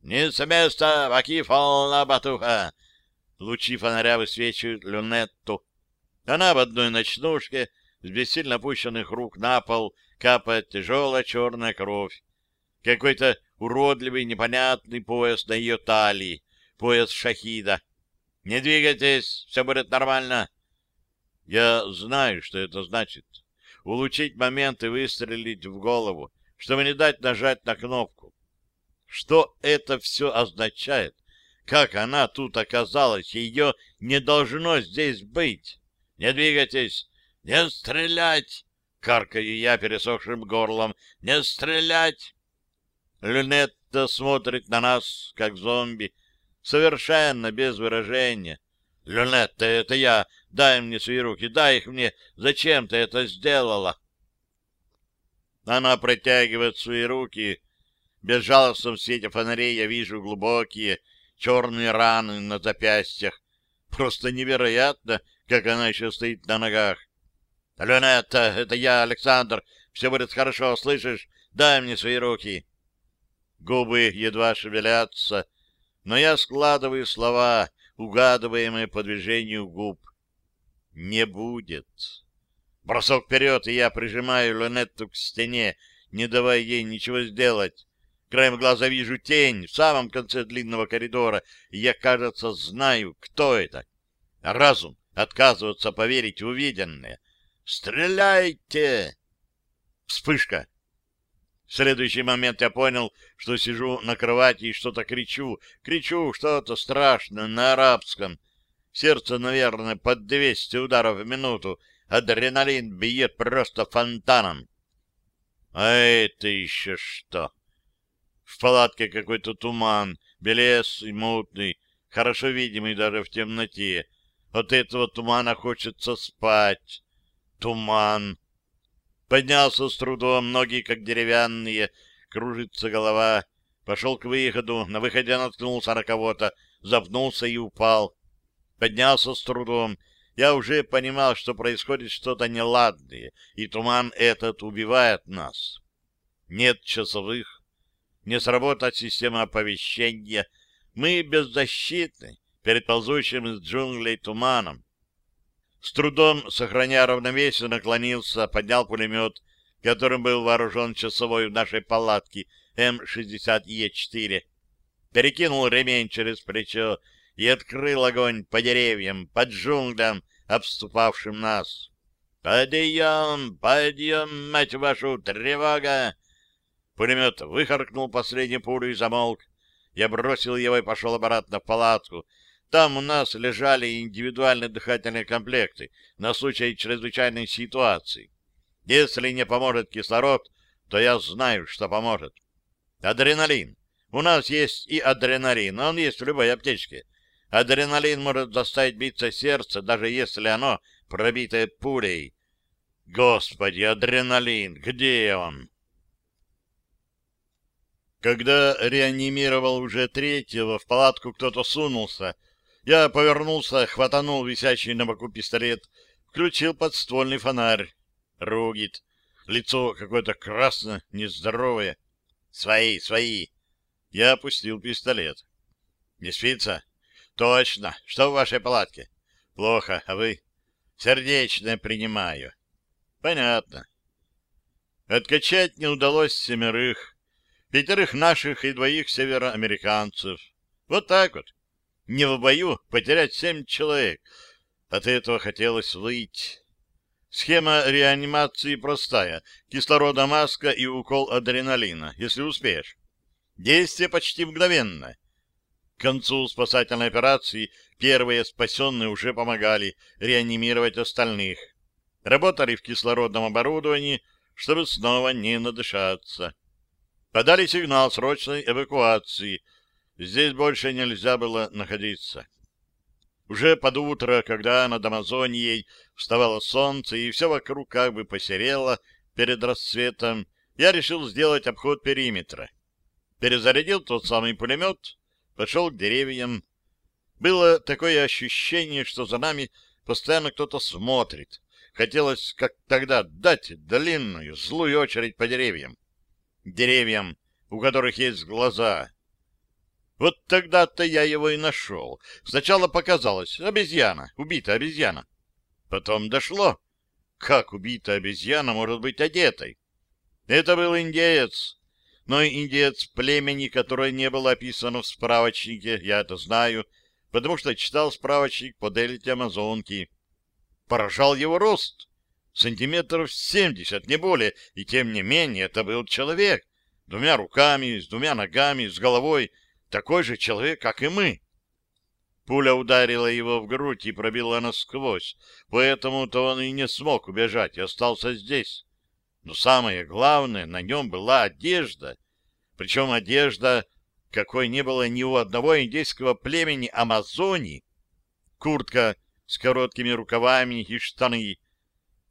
[SPEAKER 1] Не с места, Вакифална Батуха! Лучи фонаря высвечивают люнетту. Она в одной ночнушке, с бессильно опущенных рук на пол, капает тяжелая черная кровь. Какой-то уродливый, непонятный пояс на ее талии, пояс шахида. «Не двигайтесь, все будет нормально». Я знаю, что это значит улучшить момент и выстрелить в голову, чтобы не дать нажать на кнопку. Что это все означает? Как она тут оказалась? Ее не должно здесь быть. Не двигайтесь! Не стрелять! Каркаю я пересохшим горлом. Не стрелять! Люнетта смотрит на нас, как зомби, совершенно без выражения. Люнетта, это я. Дай мне свои руки, дай их мне. Зачем ты это сделала? Она протягивает свои руки. В безжалостном свете фонарей я вижу глубокие черные раны на запястьях. Просто невероятно, как она еще стоит на ногах. Люнетта, это я, Александр. Все будет хорошо, слышишь? Дай мне свои руки. Губы едва шевелятся, но я складываю слова, угадываемые по движению губ не будет. Бросок вперед, и я прижимаю Лунетту к стене, не давая ей ничего сделать. Краем глаза вижу тень в самом конце длинного коридора, и я, кажется, знаю, кто это. разум отказывается поверить в увиденное. «Стреляйте!» Вспышка. В следующий момент я понял, что сижу на кровати и что-то кричу. Кричу что-то страшное на арабском — Сердце, наверное, под 200 ударов в минуту. Адреналин бьет просто фонтаном. А это еще что? В палатке какой-то туман, белесый, мутный, хорошо видимый даже в темноте. От этого тумана хочется спать. Туман. Поднялся с трудом, ноги как деревянные, кружится голова. Пошел к выходу, на выходе наткнулся на кого-то, запнулся и упал. Поднялся с трудом. Я уже понимал, что происходит что-то неладное, и туман этот убивает нас. Нет часовых, не сработает система оповещения. Мы беззащитны перед ползущим из джунглей туманом. С трудом, сохраняя равновесие, наклонился, поднял пулемет, которым был вооружен часовой в нашей палатке М-60Е4, перекинул ремень через плечо и открыл огонь по деревьям, по джунглям, обступавшим нас. «Подъем! Подъем, мать вашу, тревога!» Пулемет выхаркнул последнюю пулю и замолк. Я бросил его и пошел обратно в палатку, там у нас лежали индивидуальные дыхательные комплекты на случай чрезвычайной ситуации. Если не поможет кислород, то я знаю, что поможет. Адреналин. У нас есть и адреналин, он есть в любой аптечке. Адреналин может заставить биться сердце, даже если оно пробитое пулей. Господи, адреналин, где он? Когда реанимировал уже третьего, в палатку кто-то сунулся — я повернулся, хватанул висящий на боку пистолет, включил подствольный фонарь. Ругит. Лицо какое-то красное, нездоровое. Свои, свои. Я опустил пистолет. Не спится? Точно. Что в вашей палатке? Плохо. А вы? Сердечное принимаю. Понятно. Откачать не удалось семерых. Пятерых наших и двоих североамериканцев. Вот так вот не в бою потерять семь человек. От этого хотелось выйти. Схема реанимации простая. Кислорода маска и укол адреналина, если успеешь. Действие почти мгновенное. К концу спасательной операции первые спасенные уже помогали реанимировать остальных. Работали в кислородном оборудовании, чтобы снова не надышаться. Подали сигнал срочной эвакуации — Здесь больше нельзя было находиться. Уже под утро, когда над Амазонией вставало солнце и все вокруг как бы посерело перед рассветом, я решил сделать обход периметра. Перезарядил тот самый пулемет, пошел к деревьям. Было такое ощущение, что за нами постоянно кто-то смотрит. Хотелось, как тогда, дать длинную, злую очередь по деревьям. Деревьям, у которых есть глаза, вот тогда-то я его и нашел. Сначала показалось, обезьяна, убитая обезьяна. Потом дошло, как убитая обезьяна может быть одетой. Это был индеец, но индеец племени, которое не было описано в справочнике, я это знаю, потому что читал справочник по дельте Амазонки. Поражал его рост, сантиметров семьдесят, не более, и тем не менее это был человек, двумя руками, с двумя ногами, с головой, такой же человек, как и мы. Пуля ударила его в грудь и пробила насквозь, поэтому-то он и не смог убежать, и остался здесь. Но самое главное, на нем была одежда, причем одежда, какой не было ни у одного индейского племени Амазонии, куртка с короткими рукавами и штаны,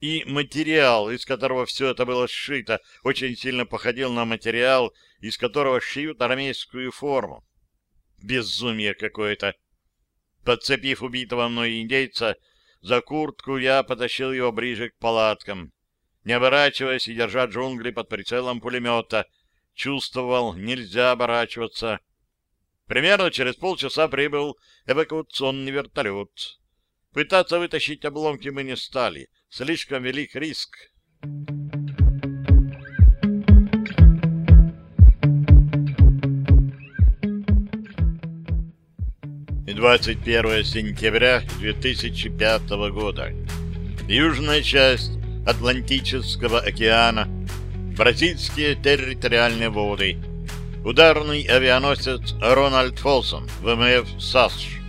[SPEAKER 1] и материал, из которого все это было сшито, очень сильно походил на материал, из которого шьют армейскую форму. Безумие какое-то. Подцепив убитого мной индейца, за куртку я потащил его ближе к палаткам. Не оборачиваясь и держа джунгли под прицелом пулемета, чувствовал, нельзя оборачиваться. Примерно через полчаса прибыл эвакуационный вертолет. Пытаться вытащить обломки мы не стали. Слишком велик риск. You. 21 сентября 2005 года. Южная часть Атлантического океана. Бразильские территориальные воды. Ударный авианосец Рональд Фолсон, ВМФ САСШ.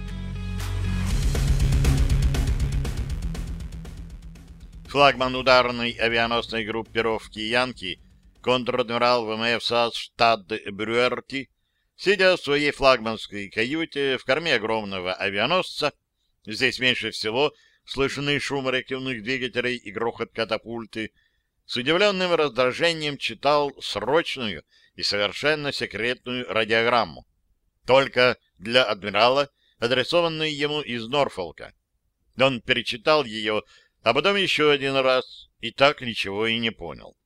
[SPEAKER 1] Флагман ударной авианосной группировки «Янки» контр-адмирал ВМФ САС штат Брюерти, сидя в своей флагманской каюте в корме огромного авианосца, здесь меньше всего слышны шум реактивных двигателей и грохот катапульты, с удивленным раздражением читал срочную и совершенно секретную радиограмму, только для адмирала, адресованную ему из Норфолка. Он перечитал ее, а потом еще один раз, и так ничего и не понял.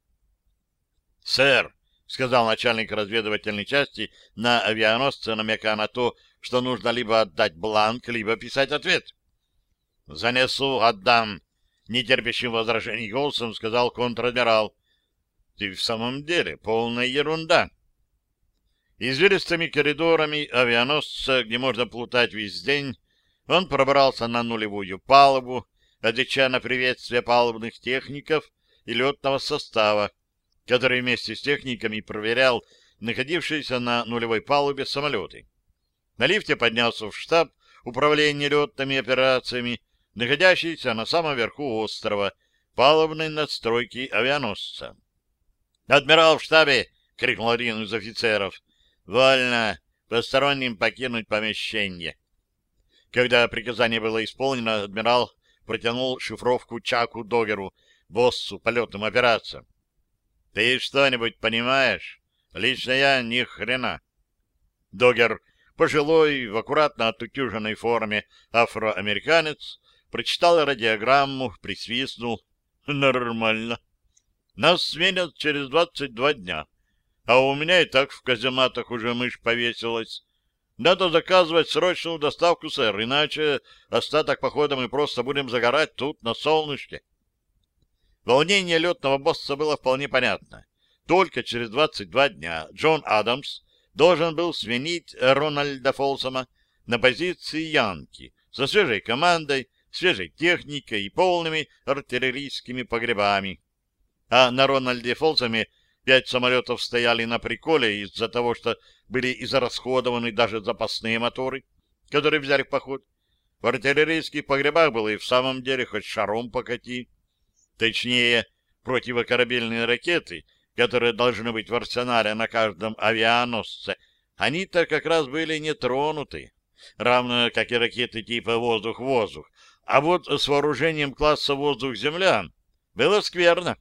[SPEAKER 1] «Сэр», — сказал начальник разведывательной части на авианосце, намекая на то, что нужно либо отдать бланк, либо писать ответ. «Занесу, отдам», — нетерпящим возражений голосом сказал контр-адмирал. «Ты в самом деле полная ерунда». Извилистыми коридорами авианосца, где можно плутать весь день, он пробрался на нулевую палубу, отвечая на приветствие палубных техников и летного состава, который вместе с техниками проверял находившиеся на нулевой палубе самолеты. На лифте поднялся в штаб управления летными операциями, находящийся на самом верху острова, палубной надстройки авианосца. «Адмирал в штабе!» — крикнул один из офицеров. «Вольно! Посторонним покинуть помещение!» Когда приказание было исполнено, адмирал протянул шифровку Чаку Догеру, боссу по летным операциям. «Ты что-нибудь понимаешь? Лично я ни хрена!» Догер, пожилой, в аккуратно отутюженной форме афроамериканец, прочитал радиограмму, присвистнул. «Нормально. Нас сменят через двадцать два дня, а у меня и так в казематах уже мышь повесилась. Надо заказывать срочную доставку, сэр, иначе остаток похода мы просто будем загорать тут, на солнышке. Волнение летного босса было вполне понятно. Только через 22 дня Джон Адамс должен был сменить Рональда Фолсома на позиции Янки со свежей командой, свежей техникой и полными артиллерийскими погребами. А на Рональде Фолсоме пять самолетов стояли на приколе из-за того, что были израсходованы даже запасные моторы, которые взяли в поход. В артиллерийских погребах было и в самом деле хоть шаром покати. Точнее, противокорабельные ракеты, которые должны быть в арсенале на каждом авианосце, они-то как раз были не тронуты, равно как и ракеты типа «воздух-воздух». А вот с вооружением класса «воздух-земля» было скверно.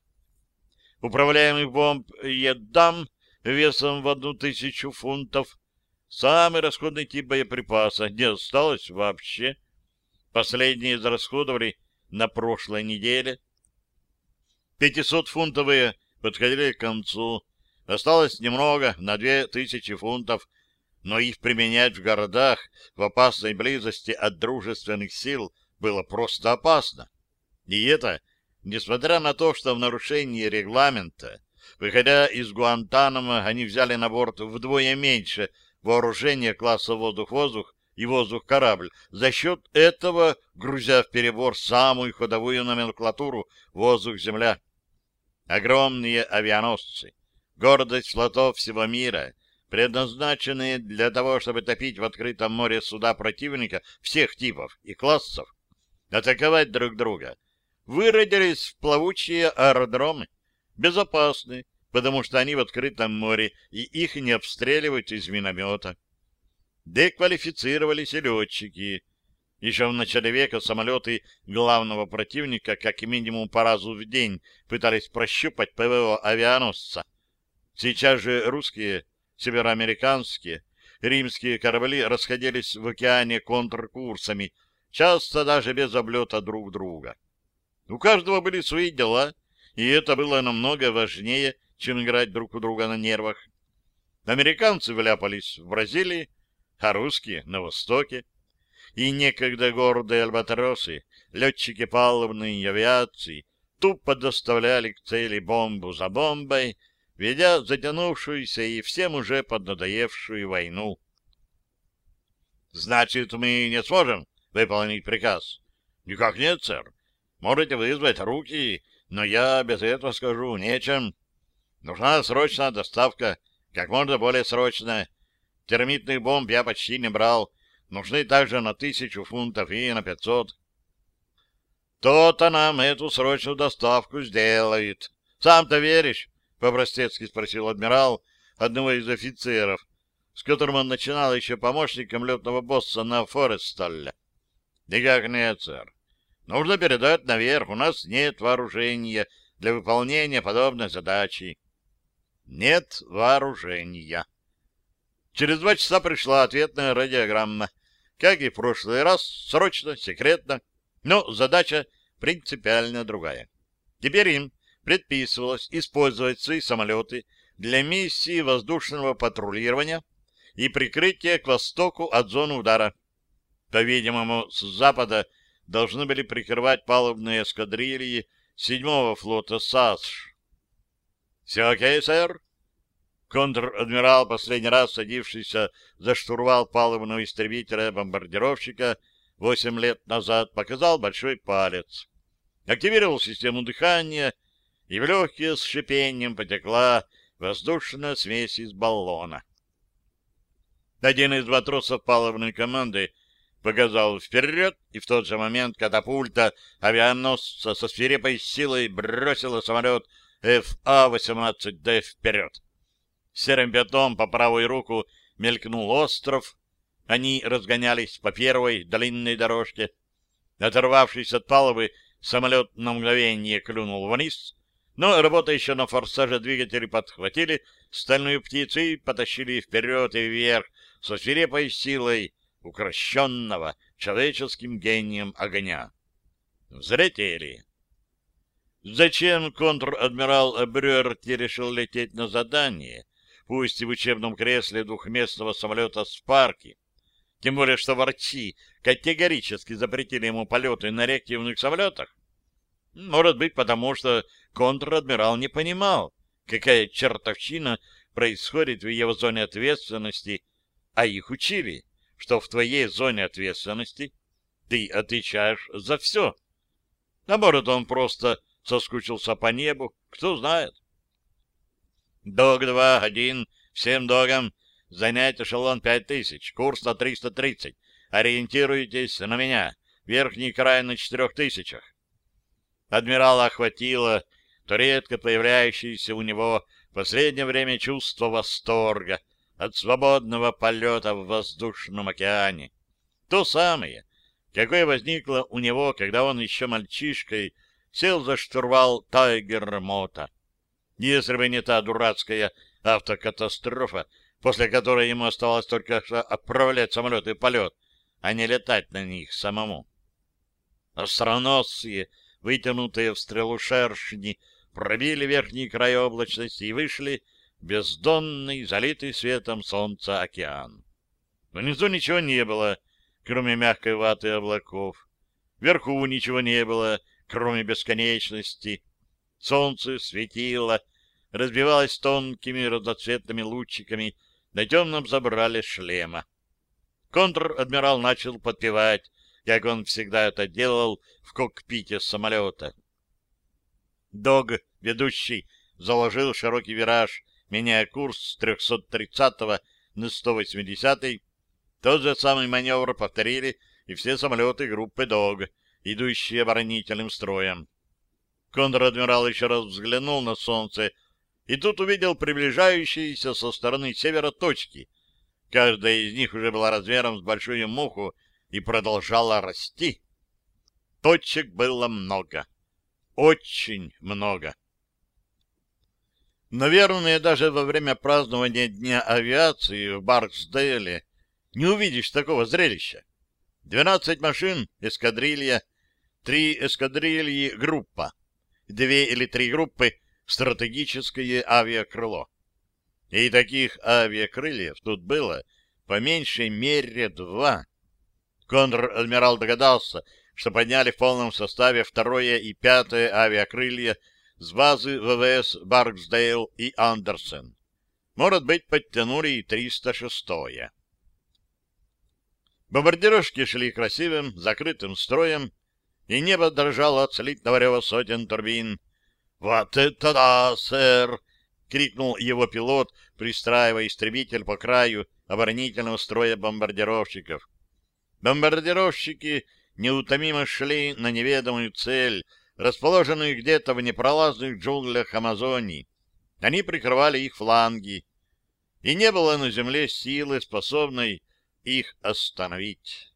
[SPEAKER 1] Управляемых бомб «Едам» весом в одну тысячу фунтов. Самый расходный тип боеприпаса не осталось вообще. Последние израсходовали на прошлой неделе. 500-фунтовые подходили к концу. Осталось немного, на две тысячи фунтов, но их применять в городах в опасной близости от дружественных сил было просто опасно. И это, несмотря на то, что в нарушении регламента Выходя из Гуантанамо, они взяли на борт вдвое меньше вооружения класса воздух-воздух и воздух-корабль, за счет этого грузя в перебор самую ходовую номенклатуру воздух-земля. Огромные авианосцы, гордость флотов всего мира, предназначенные для того, чтобы топить в открытом море суда противника всех типов и классов, атаковать друг друга, выродились в плавучие аэродромы, безопасны, потому что они в открытом море, и их не обстреливают из миномета. Деквалифицировались и летчики. Еще в начале века самолеты главного противника как минимум по разу в день пытались прощупать ПВО авианосца. Сейчас же русские, североамериканские, римские корабли расходились в океане контркурсами, часто даже без облета друг друга. У каждого были свои дела — и это было намного важнее, чем играть друг у друга на нервах. Американцы вляпались в Бразилии, а русские — на Востоке. И некогда гордые альбатросы, летчики палубной авиации, тупо доставляли к цели бомбу за бомбой, ведя затянувшуюся и всем уже поднадоевшую войну. «Значит, мы не сможем выполнить приказ?» «Никак нет, сэр. Можете вызвать руки но я без этого скажу нечем. Нужна срочная доставка, как можно более срочная. Термитных бомб я почти не брал. Нужны также на тысячу фунтов и на пятьсот. То-то нам эту срочную доставку сделают. Сам-то веришь? — по-простецки спросил адмирал одного из офицеров, с которым он начинал еще помощником летного босса на Форесталле. — Никак нет, сэр. Нужно передать наверх, у нас нет вооружения для выполнения подобной задачи. Нет вооружения. Через два часа пришла ответная радиограмма. Как и в прошлый раз, срочно, секретно, но задача принципиально другая. Теперь им предписывалось использовать свои самолеты для миссии воздушного патрулирования и прикрытия к востоку от зоны удара. По-видимому, с запада должны были прикрывать палубные эскадрильи седьмого флота САСШ. «Все окей, сэр?» Контр-адмирал, последний раз садившийся за штурвал палубного истребителя-бомбардировщика восемь лет назад, показал большой палец. Активировал систему дыхания, и в легкие с шипением потекла воздушная смесь из баллона. Один из матросов палубной команды показал вперед, и в тот же момент катапульта авианосца со свирепой силой бросила самолет ФА-18Д вперед. Серым пятном по правую руку мелькнул остров. Они разгонялись по первой длинной дорожке. Оторвавшись от палубы, самолет на мгновение клюнул вниз, но работающие на форсаже двигатели подхватили стальную птицу и потащили вперед и вверх со свирепой силой, укращенного человеческим гением огня. Взлетели. Зачем контр-адмирал Брюерти решил лететь на задание, пусть и в учебном кресле двухместного самолета «Спарки»? Тем более, что врачи категорически запретили ему полеты на реактивных самолетах. Может быть, потому что контр-адмирал не понимал, какая чертовщина происходит в его зоне ответственности, а их учили что в твоей зоне ответственности ты отвечаешь за все. Может, он просто соскучился по небу, кто знает. Дог-2, один, всем догам, занять эшелон пять тысяч, курс на триста тридцать. Ориентируйтесь на меня, верхний край на четырех тысячах. Адмирала охватило то редко появляющееся у него в последнее время чувство восторга — от свободного полета в воздушном океане. То самое, какое возникло у него, когда он еще мальчишкой сел за штурвал Тайгер-мота. Если бы не та дурацкая автокатастрофа, после которой ему оставалось только отправлять самолет и полет, а не летать на них самому. Остроносые, вытянутые в стрелу шершни, пробили верхний край облачности и вышли бездонный, залитый светом солнца океан. Внизу ничего не было, кроме мягкой ваты облаков. Вверху ничего не было, кроме бесконечности. Солнце светило, разбивалось тонкими разноцветными лучиками на темном забрале шлема. Контр-адмирал начал подпевать, как он всегда это делал в кокпите самолета. Дог, ведущий, заложил широкий вираж меняя курс с 330 на 180 тот же самый маневр повторили и все самолеты группы «Дог», идущие оборонительным строем. Контр-адмирал еще раз взглянул на солнце и тут увидел приближающиеся со стороны севера точки. Каждая из них уже была размером с большую муху и продолжала расти. Точек было много. Очень много. Наверное, даже во время празднования Дня авиации в Барксдейле не увидишь такого зрелища. Двенадцать машин, эскадрилья, три эскадрильи группа, две или три группы стратегическое авиакрыло. И таких авиакрыльев тут было по меньшей мере два. Контр-адмирал догадался, что подняли в полном составе второе и пятое авиакрылья с базы ВВС Барксдейл и Андерсен. Может быть, подтянули и 306-е. Бомбардировки шли красивым, закрытым строем, и небо дрожало от слитного рева сотен турбин. «Вот это да, сэр!» — крикнул его пилот, пристраивая истребитель по краю оборонительного строя бомбардировщиков. Бомбардировщики неутомимо шли на неведомую цель — расположенную где-то в непролазных джунглях Амазонии. Они прикрывали их фланги, и не было на земле силы, способной их остановить.